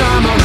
summer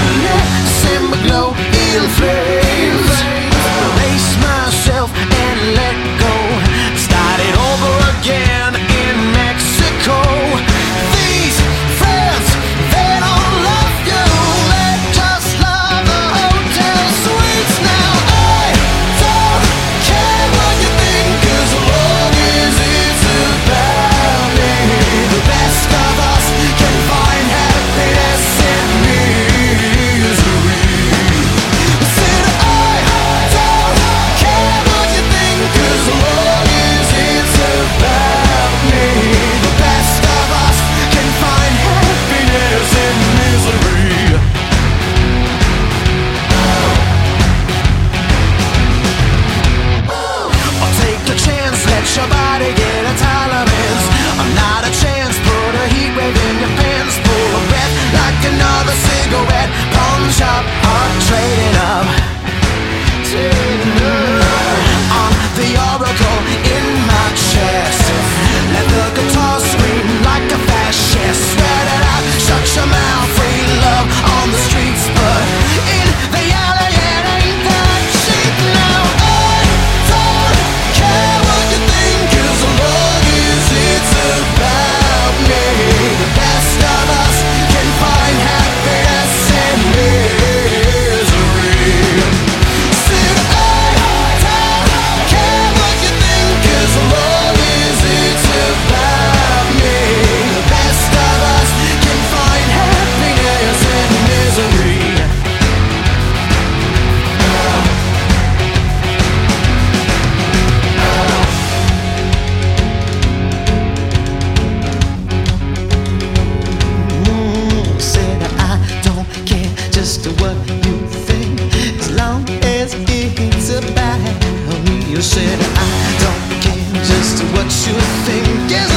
You said I don't care just what you think. Yes,